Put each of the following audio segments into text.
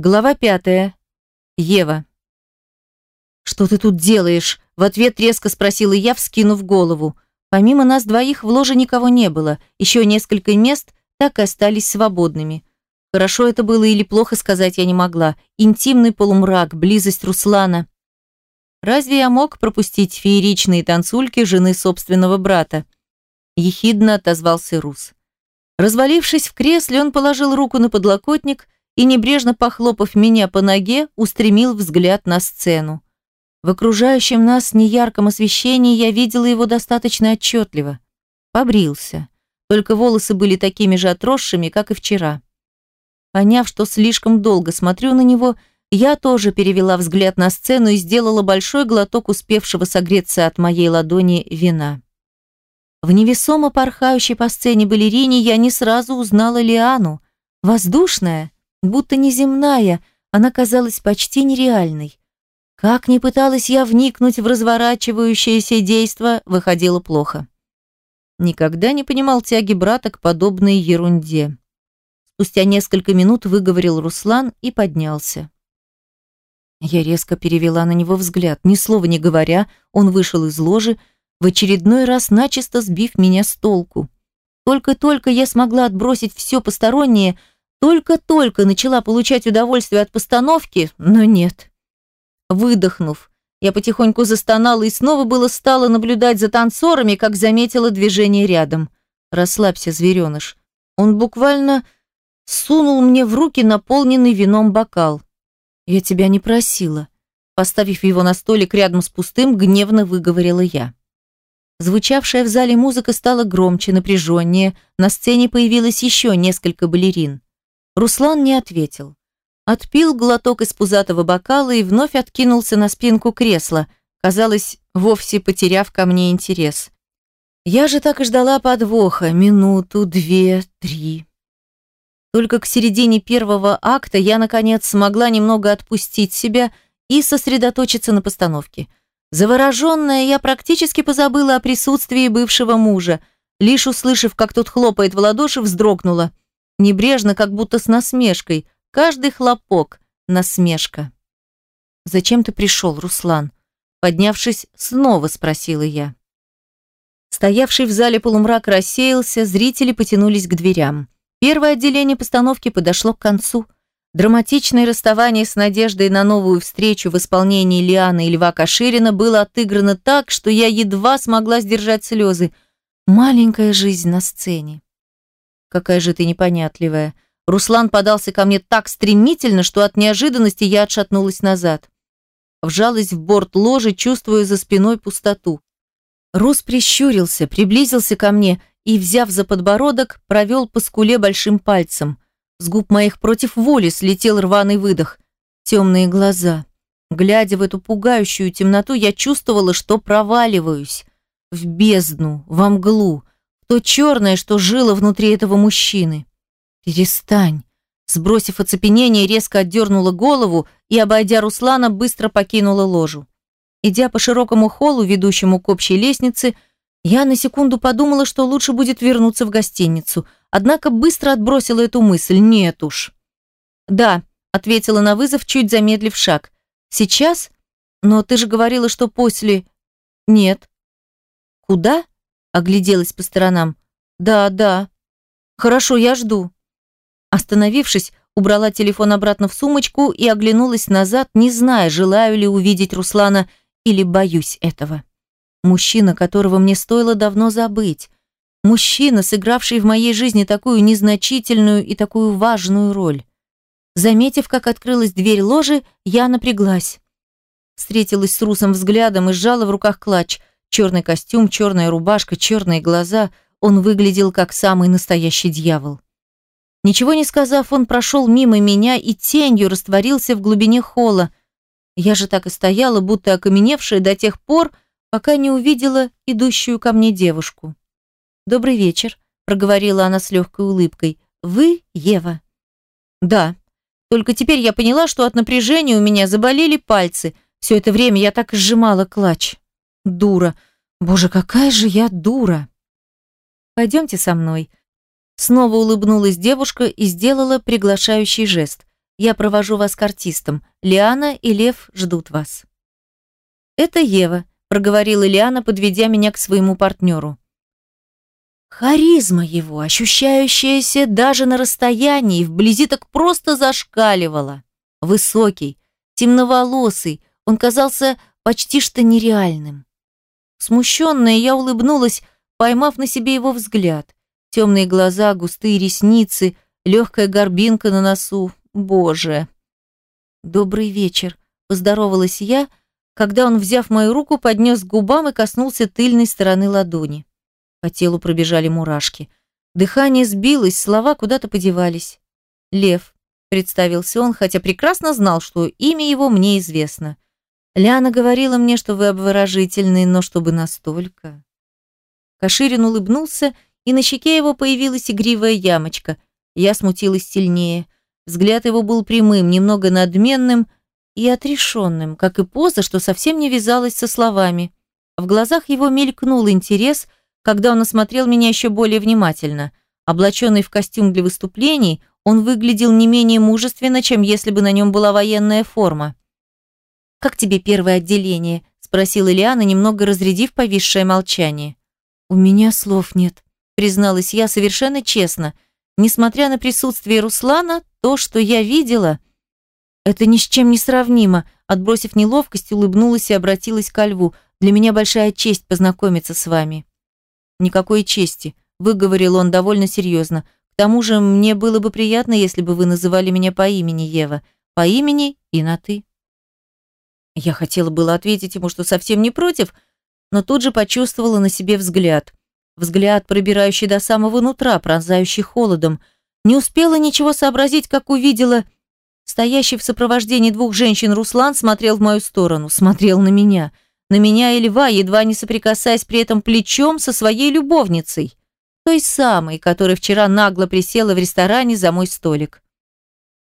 Глава пятая. Ева. «Что ты тут делаешь?» В ответ резко спросила я, вскинув голову. Помимо нас двоих в ложе никого не было. Еще несколько мест так и остались свободными. Хорошо это было или плохо сказать я не могла. Интимный полумрак, близость Руслана. Разве я мог пропустить фееричные танцульки жены собственного брата? Ехидно отозвался Рус. Развалившись в кресле, он положил руку на подлокотник и, небрежно похлопав меня по ноге, устремил взгляд на сцену. В окружающем нас неярком освещении я видела его достаточно отчетливо. Побрился. Только волосы были такими же отросшими, как и вчера. Поняв, что слишком долго смотрю на него, я тоже перевела взгляд на сцену и сделала большой глоток успевшего согреться от моей ладони вина. В невесомо порхающей по сцене балерине я не сразу узнала Лиану. Воздушная, будто неземная, она казалась почти нереальной. Как ни пыталась я вникнуть в разворачивающееся действо, выходило плохо. Никогда не понимал тяги брата к подобной ерунде. Спустя несколько минут выговорил Руслан и поднялся. Я резко перевела на него взгляд. Ни слова не говоря, он вышел из ложи, в очередной раз начисто сбив меня с толку. Только-только я смогла отбросить все постороннее, только-только начала получать удовольствие от постановки, но нет. Выдохнув, я потихоньку застонала и снова было стало наблюдать за танцорами, как заметила движение рядом. «Расслабься, звереныш». Он буквально сунул мне в руки наполненный вином бокал. «Я тебя не просила». Поставив его на столик рядом с пустым, гневно выговорила я. Звучавшая в зале музыка стала громче, напряженнее, на сцене появилось еще несколько балерин. Руслан не ответил. Отпил глоток из пузатого бокала и вновь откинулся на спинку кресла, казалось, вовсе потеряв ко мне интерес. Я же так и ждала подвоха, минуту, две, три. Только к середине первого акта я, наконец, смогла немного отпустить себя и сосредоточиться на постановке. Завороженная, я практически позабыла о присутствии бывшего мужа, лишь услышав, как тот хлопает в ладоши, вздрогнула. Небрежно, как будто с насмешкой – Каждый хлопок – насмешка. «Зачем ты пришел, Руслан?» Поднявшись, снова спросила я. Стоявший в зале полумрак рассеялся, зрители потянулись к дверям. Первое отделение постановки подошло к концу. Драматичное расставание с надеждой на новую встречу в исполнении Лианы и Льва Каширина было отыграно так, что я едва смогла сдержать слезы. Маленькая жизнь на сцене. Какая же ты непонятливая. Руслан подался ко мне так стремительно, что от неожиданности я отшатнулась назад. Вжалась в борт ложи, чувствуя за спиной пустоту. Рус прищурился, приблизился ко мне и, взяв за подбородок, провел по скуле большим пальцем. С губ моих против воли слетел рваный выдох. Темные глаза. Глядя в эту пугающую темноту, я чувствовала, что проваливаюсь. В бездну, во мглу, то черное, что жило внутри этого мужчины. «Перестань!» Сбросив оцепенение, резко отдернула голову и, обойдя Руслана, быстро покинула ложу. Идя по широкому холлу, ведущему к общей лестнице, я на секунду подумала, что лучше будет вернуться в гостиницу, однако быстро отбросила эту мысль. Нет уж. «Да», — ответила на вызов, чуть замедлив шаг. «Сейчас? Но ты же говорила, что после...» «Нет». «Куда?» — огляделась по сторонам. «Да, да». «Хорошо, я жду». Остановившись, убрала телефон обратно в сумочку и оглянулась назад, не зная, желаю ли увидеть Руслана или боюсь этого. Мужчина, которого мне стоило давно забыть. Мужчина, сыгравший в моей жизни такую незначительную и такую важную роль. Заметив, как открылась дверь ложи, я напряглась. Встретилась с Русом взглядом и сжала в руках клатч. Черный костюм, черная рубашка, черные глаза. Он выглядел как самый настоящий дьявол. Ничего не сказав, он прошел мимо меня и тенью растворился в глубине холла. Я же так и стояла, будто окаменевшая до тех пор, пока не увидела идущую ко мне девушку. «Добрый вечер», — проговорила она с легкой улыбкой. «Вы Ева?» «Да. Только теперь я поняла, что от напряжения у меня заболели пальцы. Все это время я так сжимала клатч. Дура. Боже, какая же я дура!» «Пойдемте со мной», Снова улыбнулась девушка и сделала приглашающий жест. Я провожу вас к артистам. Лиана и Лев ждут вас». «Это Ева», – проговорила Лиана, подведя меня к своему партнеру. Харизма его, ощущающаяся даже на расстоянии, вблизи так просто зашкаливала. Высокий, темноволосый, он казался почти что нереальным. Смущенная, я улыбнулась, поймав на себе его взгляд. Темные глаза, густые ресницы, легкая горбинка на носу. Боже! Добрый вечер, поздоровалась я, когда он, взяв мою руку, поднес к губам и коснулся тыльной стороны ладони. По телу пробежали мурашки. Дыхание сбилось, слова куда-то подевались. «Лев», — представился он, хотя прекрасно знал, что имя его мне известно. «Ляна говорила мне, что вы обворожительный, но чтобы настолько...» Каширин улыбнулся, и на щеке его появилась игривая ямочка. Я смутилась сильнее. Взгляд его был прямым, немного надменным и отрешенным, как и поза, что совсем не вязалась со словами. В глазах его мелькнул интерес, когда он осмотрел меня еще более внимательно. Облаченный в костюм для выступлений, он выглядел не менее мужественно, чем если бы на нем была военная форма. «Как тебе первое отделение?» – спросила Ильяна, немного разрядив повисшее молчание. «У меня слов нет», – призналась я совершенно честно. Несмотря на присутствие Руслана, то, что я видела, это ни с чем не сравнимо. Отбросив неловкость, улыбнулась и обратилась ко льву. «Для меня большая честь познакомиться с вами». «Никакой чести», – выговорил он довольно серьезно. «К тому же мне было бы приятно, если бы вы называли меня по имени Ева. По имени и на «ты». Я хотела было ответить ему, что совсем не против, но тут же почувствовала на себе взгляд. Взгляд, пробирающий до самого нутра, пронзающий холодом. Не успела ничего сообразить, как увидела... Стоящий в сопровождении двух женщин Руслан смотрел в мою сторону, смотрел на меня. На меня и льва, едва не соприкасаясь при этом плечом со своей любовницей. Той самой, которая вчера нагло присела в ресторане за мой столик.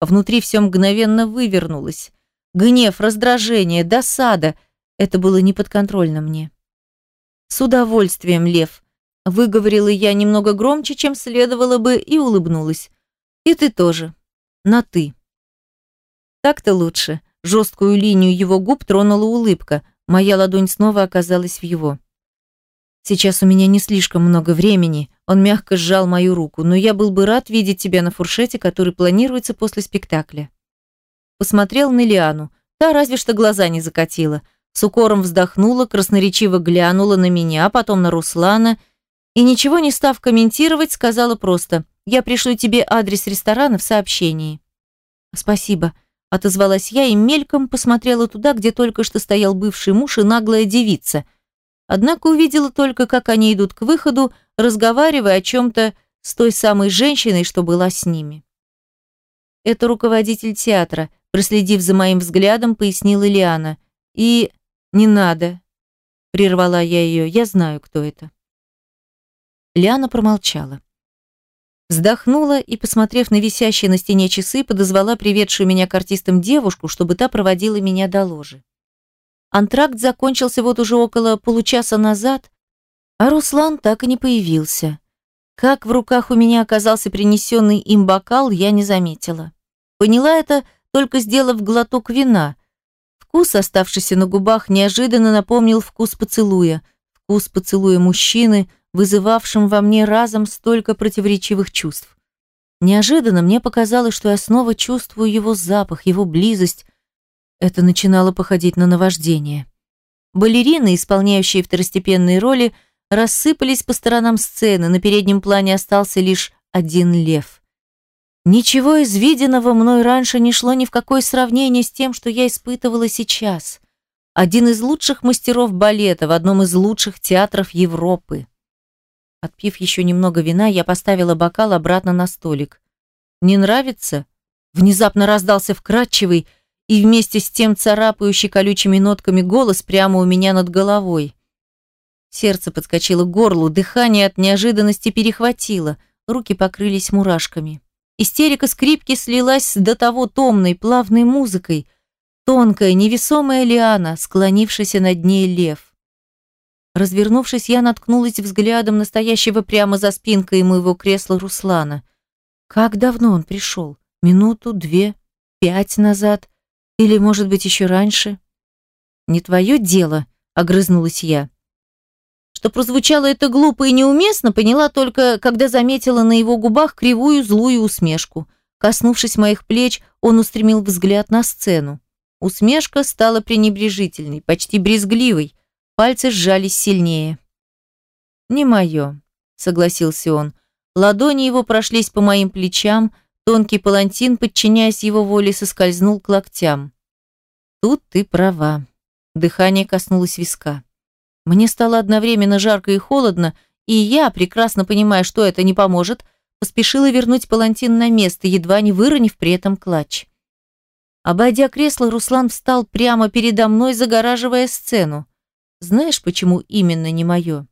Внутри все мгновенно вывернулось. Гнев, раздражение, досада – это было неподконтрольно мне. «С удовольствием, Лев», – выговорила я немного громче, чем следовало бы, и улыбнулась. «И ты тоже. На «ты». Так-то лучше. Жесткую линию его губ тронула улыбка. Моя ладонь снова оказалась в его. Сейчас у меня не слишком много времени. Он мягко сжал мою руку, но я был бы рад видеть тебя на фуршете, который планируется после спектакля. Посмотрел на Лиану. Та разве что глаза не закатила. С укором вздохнула, красноречиво глянула на меня, потом на Руслана и, ничего не став комментировать, сказала просто «Я пришлю тебе адрес ресторана в сообщении». «Спасибо», – отозвалась я и мельком посмотрела туда, где только что стоял бывший муж и наглая девица. Однако увидела только, как они идут к выходу, разговаривая о чем-то с той самой женщиной, что была с ними. Это руководитель театра, Проследив за моим взглядом, пояснила Лиана. «И не надо», – прервала я ее, – «я знаю, кто это». Лиана промолчала. Вздохнула и, посмотрев на висящие на стене часы, подозвала приведшую меня к артистам девушку, чтобы та проводила меня до ложи. Антракт закончился вот уже около получаса назад, а Руслан так и не появился. Как в руках у меня оказался принесенный им бокал, я не заметила. Поняла это – только сделав глоток вина. Вкус, оставшийся на губах, неожиданно напомнил вкус поцелуя. Вкус поцелуя мужчины, вызывавшим во мне разом столько противоречивых чувств. Неожиданно мне показалось, что я снова чувствую его запах, его близость. Это начинало походить на наваждение. Балерины, исполняющие второстепенные роли, рассыпались по сторонам сцены, на переднем плане остался лишь один лев. Ничего из виденного мной раньше не шло ни в какое сравнение с тем, что я испытывала сейчас. Один из лучших мастеров балета в одном из лучших театров Европы. Отпив еще немного вина, я поставила бокал обратно на столик. «Не нравится?» Внезапно раздался вкрадчивый и вместе с тем царапающий колючими нотками голос прямо у меня над головой. Сердце подскочило к горлу, дыхание от неожиданности перехватило, руки покрылись мурашками. Истерика скрипки слилась с до того томной, плавной музыкой. Тонкая, невесомая лиана, склонившийся над ней лев. Развернувшись, я наткнулась взглядом настоящего прямо за спинкой моего кресла Руслана. Как давно он пришел? Минуту, две? пять назад, или, может быть, еще раньше. Не твое дело, огрызнулась я. Что прозвучало это глупо и неуместно, поняла только, когда заметила на его губах кривую злую усмешку. Коснувшись моих плеч, он устремил взгляд на сцену. Усмешка стала пренебрежительной, почти брезгливой. Пальцы сжались сильнее. «Не мое», — согласился он. Ладони его прошлись по моим плечам, тонкий палантин, подчиняясь его воле, соскользнул к локтям. «Тут ты права». Дыхание коснулось виска. Мне стало одновременно жарко и холодно, и я, прекрасно понимая, что это не поможет, поспешила вернуть палантин на место, едва не выронив при этом клатч. Обойдя кресло, Руслан встал прямо передо мной, загораживая сцену. Знаешь, почему именно не мое?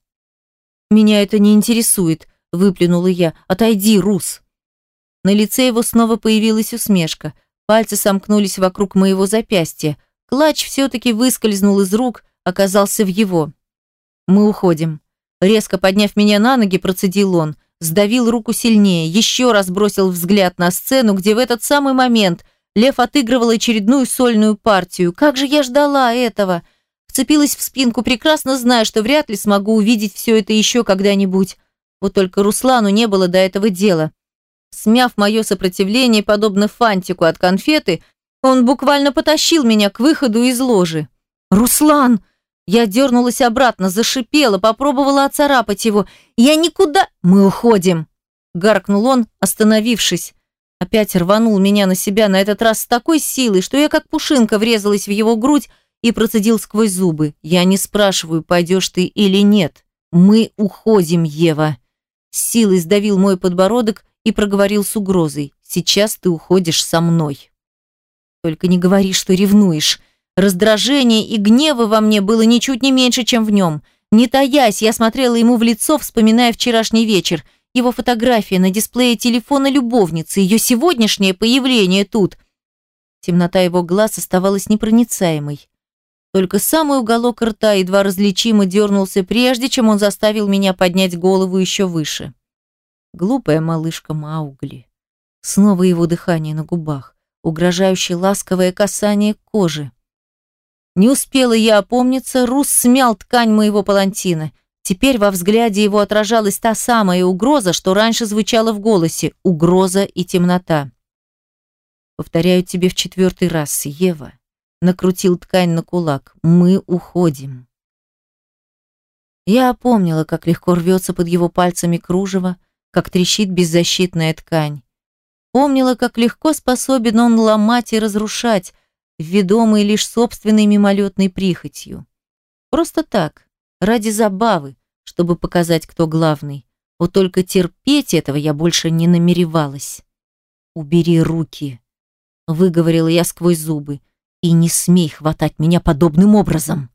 Меня это не интересует, выплюнула я. Отойди, Рус. На лице его снова появилась усмешка. Пальцы сомкнулись вокруг моего запястья. Клатч все-таки выскользнул из рук, оказался в его. Мы уходим. Резко подняв меня на ноги, процедил он. Сдавил руку сильнее, еще раз бросил взгляд на сцену, где в этот самый момент Лев отыгрывал очередную сольную партию. Как же я ждала этого! Вцепилась в спинку, прекрасно зная, что вряд ли смогу увидеть все это еще когда-нибудь. Вот только Руслану не было до этого дела. Смяв мое сопротивление, подобно фантику от конфеты, он буквально потащил меня к выходу из ложи. «Руслан!» Я дернулась обратно, зашипела, попробовала оцарапать его. «Я никуда...» «Мы уходим!» Гаркнул он, остановившись. Опять рванул меня на себя, на этот раз с такой силой, что я как пушинка врезалась в его грудь и процедил сквозь зубы. «Я не спрашиваю, пойдешь ты или нет. Мы уходим, Ева!» С силой сдавил мой подбородок и проговорил с угрозой. «Сейчас ты уходишь со мной». Только не говори, что ревнуешь. Раздражение и гнева во мне было ничуть не меньше, чем в нем. Не таясь, я смотрела ему в лицо, вспоминая вчерашний вечер. Его фотография на дисплее телефона любовницы, ее сегодняшнее появление тут. Темнота его глаз оставалась непроницаемой. Только самый уголок рта едва различимо дернулся, прежде чем он заставил меня поднять голову еще выше. Глупая малышка Маугли. Снова его дыхание на губах угрожающе ласковое касание кожи. Не успела я опомниться, Рус смял ткань моего палантина. Теперь во взгляде его отражалась та самая угроза, что раньше звучала в голосе – угроза и темнота. «Повторяю тебе в четвертый раз, Ева», – накрутил ткань на кулак, – «мы уходим». Я опомнила, как легко рвется под его пальцами кружево, как трещит беззащитная ткань. Помнила, как легко способен он ломать и разрушать, ведомый лишь собственной мимолетной прихотью. Просто так, ради забавы, чтобы показать, кто главный. Вот только терпеть этого я больше не намеревалась. «Убери руки», — выговорила я сквозь зубы, «и не смей хватать меня подобным образом.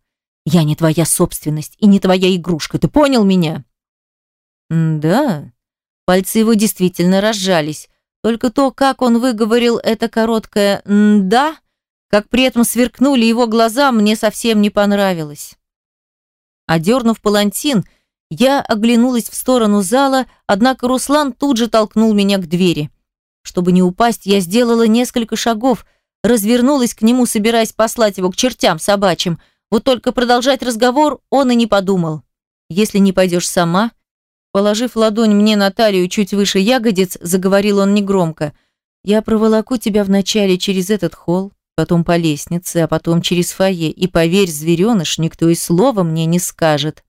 Я не твоя собственность и не твоя игрушка, ты понял меня?» «Да». Пальцы его действительно разжались, только то, как он выговорил это короткое «да», как при этом сверкнули его глаза, мне совсем не понравилось. Одернув палантин, я оглянулась в сторону зала, однако Руслан тут же толкнул меня к двери. Чтобы не упасть, я сделала несколько шагов, развернулась к нему, собираясь послать его к чертям собачьим. Вот только продолжать разговор он и не подумал. «Если не пойдешь сама, Положив ладонь мне на талию чуть выше ягодиц, заговорил он негромко. «Я проволоку тебя вначале через этот холл, потом по лестнице, а потом через фойе, и поверь, звереныш, никто и слова мне не скажет».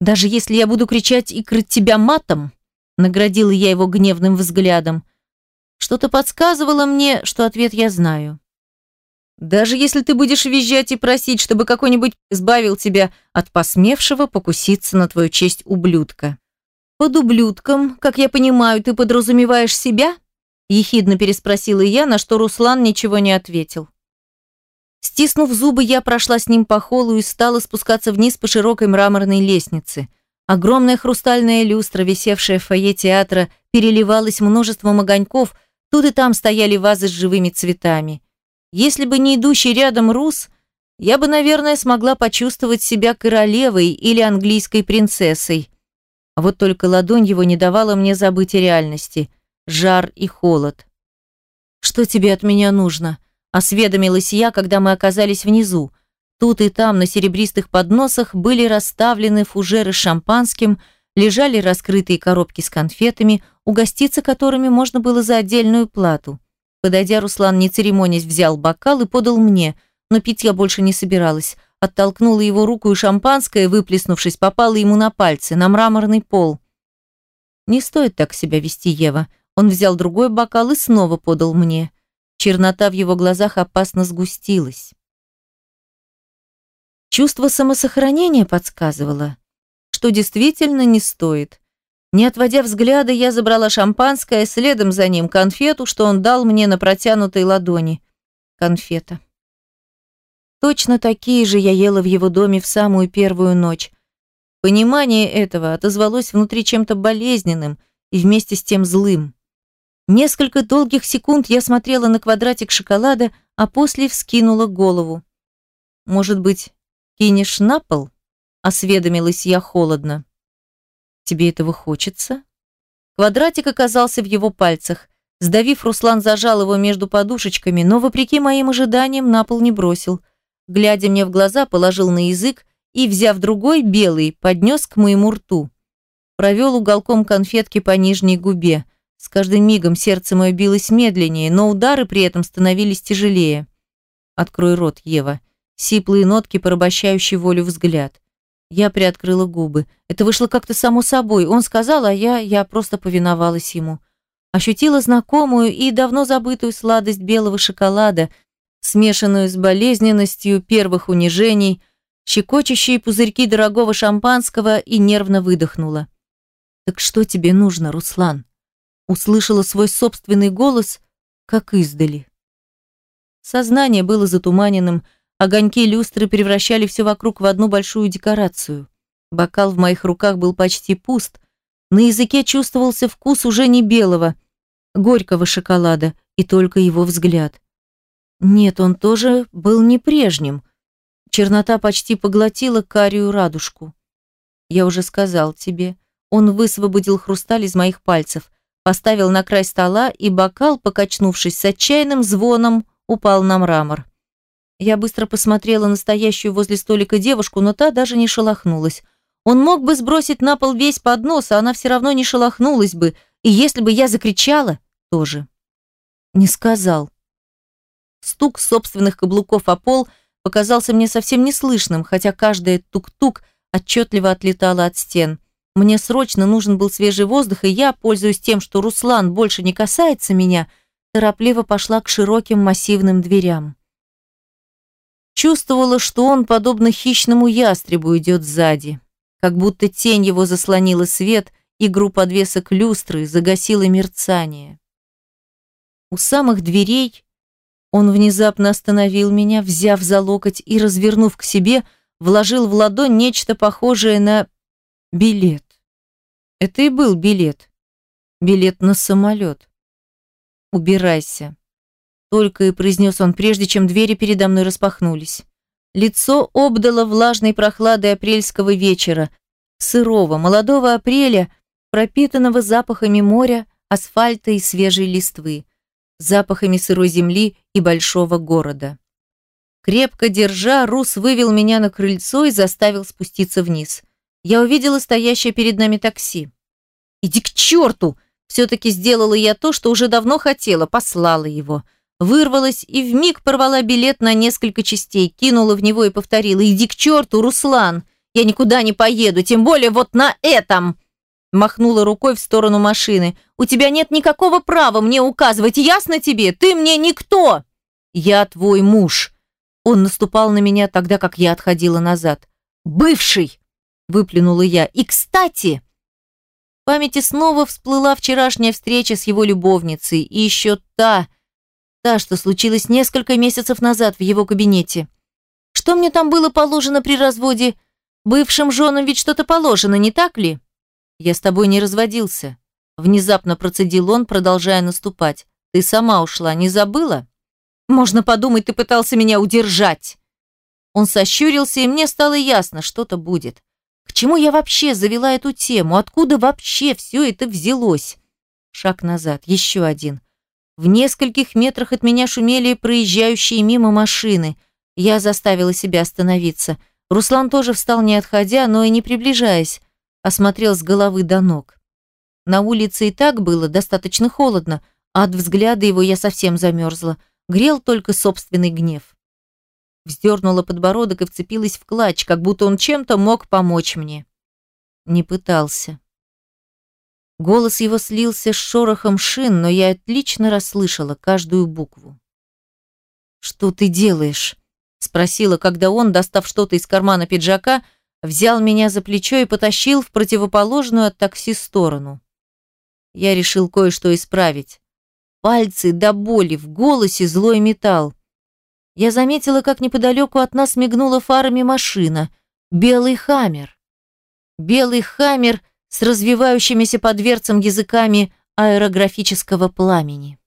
«Даже если я буду кричать и крыть тебя матом?» Наградила я его гневным взглядом. Что-то подсказывало мне, что ответ я знаю. Даже если ты будешь визжать и просить, чтобы какой-нибудь избавил тебя от посмевшего покуситься на твою честь ублюдка. Под ублюдком, как я понимаю, ты подразумеваешь себя? Ехидно переспросила я, на что Руслан ничего не ответил. Стиснув зубы, я прошла с ним по холлу и стала спускаться вниз по широкой мраморной лестнице. Огромная хрустальная люстра, висевшая в фойе театра, переливалась множеством огоньков, тут и там стояли вазы с живыми цветами. Если бы не идущий рядом Рус, я бы, наверное, смогла почувствовать себя королевой или английской принцессой. А вот только ладонь его не давала мне забыть о реальности. Жар и холод. «Что тебе от меня нужно?» – осведомилась я, когда мы оказались внизу. Тут и там на серебристых подносах были расставлены фужеры с шампанским, лежали раскрытые коробки с конфетами, угоститься которыми можно было за отдельную плату. Подойдя, Руслан, не церемонясь, взял бокал и подал мне, но пить я больше не собиралась. Оттолкнула его руку, и шампанское, выплеснувшись, попало ему на пальцы, на мраморный пол. «Не стоит так себя вести, Ева». Он взял другой бокал и снова подал мне. Чернота в его глазах опасно сгустилась. Чувство самосохранения подсказывало, что действительно не стоит. Не отводя взгляда, я забрала шампанское, следом за ним конфету, что он дал мне на протянутой ладони. Конфета. Точно такие же я ела в его доме в самую первую ночь. Понимание этого отозвалось внутри чем-то болезненным и вместе с тем злым. Несколько долгих секунд я смотрела на квадратик шоколада, а после вскинула голову. Может быть, «Кинешь на пол?» – осведомилась я холодно. «Тебе этого хочется?» Квадратик оказался в его пальцах. Сдавив, Руслан зажал его между подушечками, но, вопреки моим ожиданиям, на пол не бросил. Глядя мне в глаза, положил на язык и, взяв другой, белый, поднес к моему рту. Провел уголком конфетки по нижней губе. С каждым мигом сердце мое билось медленнее, но удары при этом становились тяжелее. «Открой рот, Ева», Сиплые нотки, порабощающий волю взгляд. Я приоткрыла губы. Это вышло как-то само собой. Он сказал, а я, я просто повиновалась ему. Ощутила знакомую и давно забытую сладость белого шоколада, смешанную с болезненностью первых унижений, щекочущие пузырьки дорогого шампанского и нервно выдохнула. «Так что тебе нужно, Руслан?» Услышала свой собственный голос, как издали. Сознание было затуманенным, Огоньки люстры превращали все вокруг в одну большую декорацию. Бокал в моих руках был почти пуст. На языке чувствовался вкус уже не белого, горького шоколада, и только его взгляд. Нет, он тоже был не прежним. Чернота почти поглотила карию радужку. Я уже сказал тебе. Он высвободил хрусталь из моих пальцев, поставил на край стола, и бокал, покачнувшись с отчаянным звоном, упал на мрамор. Я быстро посмотрела на стоящую возле столика девушку, но та даже не шелохнулась. Он мог бы сбросить на пол весь поднос, а она все равно не шелохнулась бы. И если бы я закричала, тоже. Не сказал. Стук собственных каблуков о пол показался мне совсем неслышным, хотя каждая тук-тук отчетливо отлетала от стен. Мне срочно нужен был свежий воздух, и я, пользуясь тем, что Руслан больше не касается меня, торопливо пошла к широким массивным дверям. Чувствовала, что он, подобно хищному ястребу, идет сзади. Как будто тень его заслонила свет, игру подвесок люстры загасила мерцание. У самых дверей он внезапно остановил меня, взяв за локоть и, развернув к себе, вложил в ладонь нечто похожее на билет. Это и был билет. Билет на самолет. «Убирайся», только и произнес он, прежде чем двери передо мной распахнулись. Лицо обдало влажной прохладой апрельского вечера, сырого, молодого апреля, пропитанного запахами моря, асфальта и свежей листвы, запахами сырой земли и большого города. Крепко держа, Рус вывел меня на крыльцо и заставил спуститься вниз. Я увидела стоящее перед нами такси. «Иди к черту!» Все-таки сделала я то, что уже давно хотела, послала его – Вырвалась и вмиг порвала билет на несколько частей, кинула в него и повторила «Иди к черту, Руслан! Я никуда не поеду, тем более вот на этом!» Махнула рукой в сторону машины. «У тебя нет никакого права мне указывать, ясно тебе? Ты мне никто!» «Я твой муж!» Он наступал на меня тогда, как я отходила назад. «Бывший!» – выплюнула я. «И, кстати!» В памяти снова всплыла вчерашняя встреча с его любовницей, и еще та, Та, что случилось несколько месяцев назад в его кабинете. Что мне там было положено при разводе? Бывшим женам ведь что-то положено, не так ли? Я с тобой не разводился. Внезапно процедил он, продолжая наступать. Ты сама ушла, не забыла? Можно подумать, ты пытался меня удержать. Он сощурился, и мне стало ясно, что-то будет. К чему я вообще завела эту тему? Откуда вообще все это взялось? Шаг назад, еще один. В нескольких метрах от меня шумели проезжающие мимо машины. Я заставила себя остановиться. Руслан тоже встал не отходя, но и не приближаясь, осмотрел с головы до ног. На улице и так было достаточно холодно, а от взгляда его я совсем замерзла. Грел только собственный гнев. Вздернула подбородок и вцепилась в клатч, как будто он чем-то мог помочь мне. Не пытался. Голос его слился с шорохом шин, но я отлично расслышала каждую букву. «Что ты делаешь?» – спросила, когда он, достав что-то из кармана пиджака, взял меня за плечо и потащил в противоположную от такси сторону. Я решил кое-что исправить. Пальцы до боли, в голосе злой металл. Я заметила, как неподалеку от нас мигнула фарами машина. Белый хаммер. Белый хаммер с развивающимися под дверцам языками аэрографического пламени.